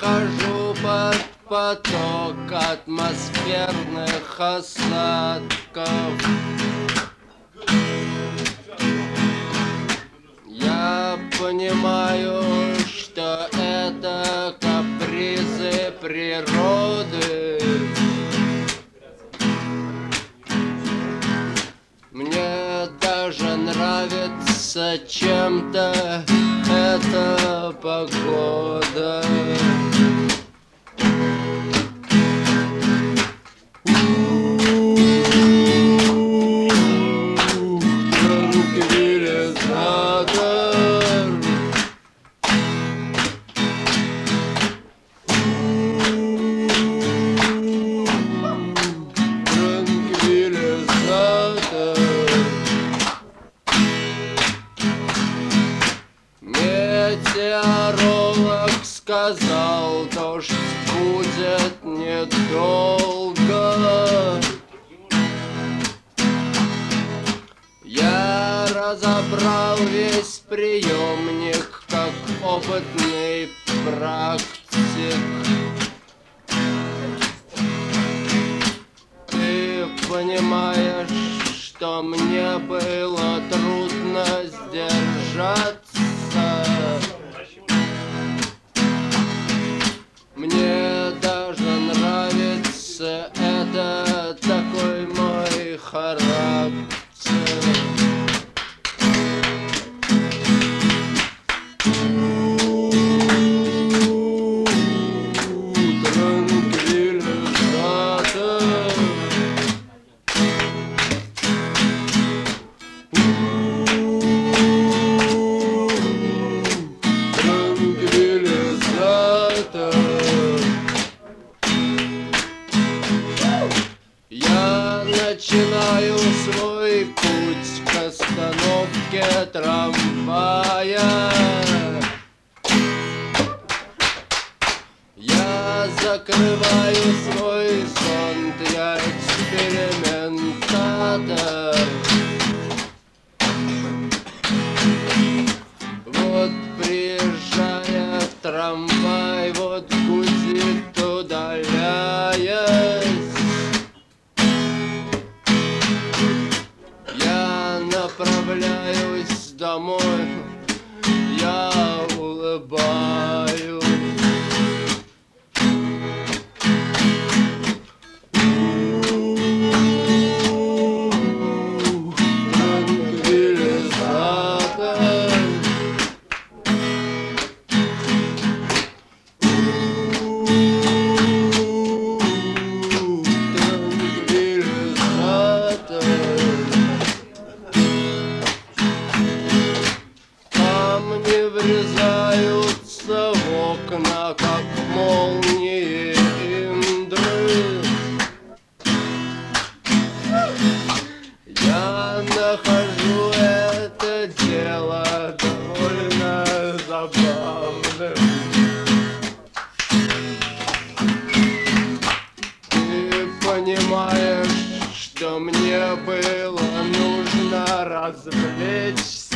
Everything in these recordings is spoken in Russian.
хожу под поток атмосферных осадков. Я понимаю, что это капризы природы. Мне даже нравится чем-то эта погода. Метеоролог сказал, дождь будет недолго. Я разобрал весь приемник, как опытный практик. Ты понимаешь, что мне было трудно сдержаться. Транквилизатор. Я начинаю свой путь к остановке трамвая. Я закрываю свой зонт, я экспериментатор. Врезаются в окна, как молнии Индры. Я нахожу это дело довольно забавным. Ты понимаешь, что мне было нужно развлечься.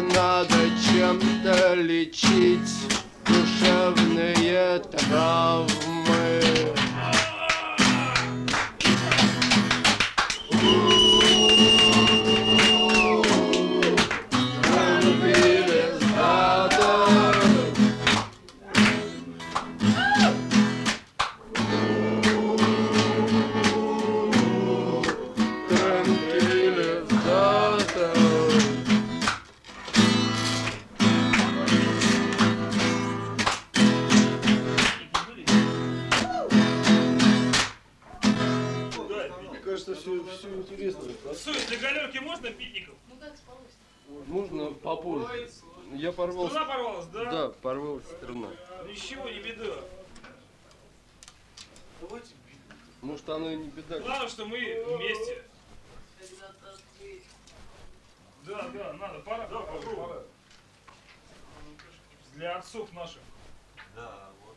Надо чем-то лечить душевные травмы. Все, интересно. Суть, для галерки можно питников? Можно попозже. Я порвал... Струна порвалась, да? Да, порвалась струна. Ничего, не беда. Может, оно и не беда. Главное, что мы вместе. Да, да, надо, пора, да, попробуй. Для отцов наших. Да, вот.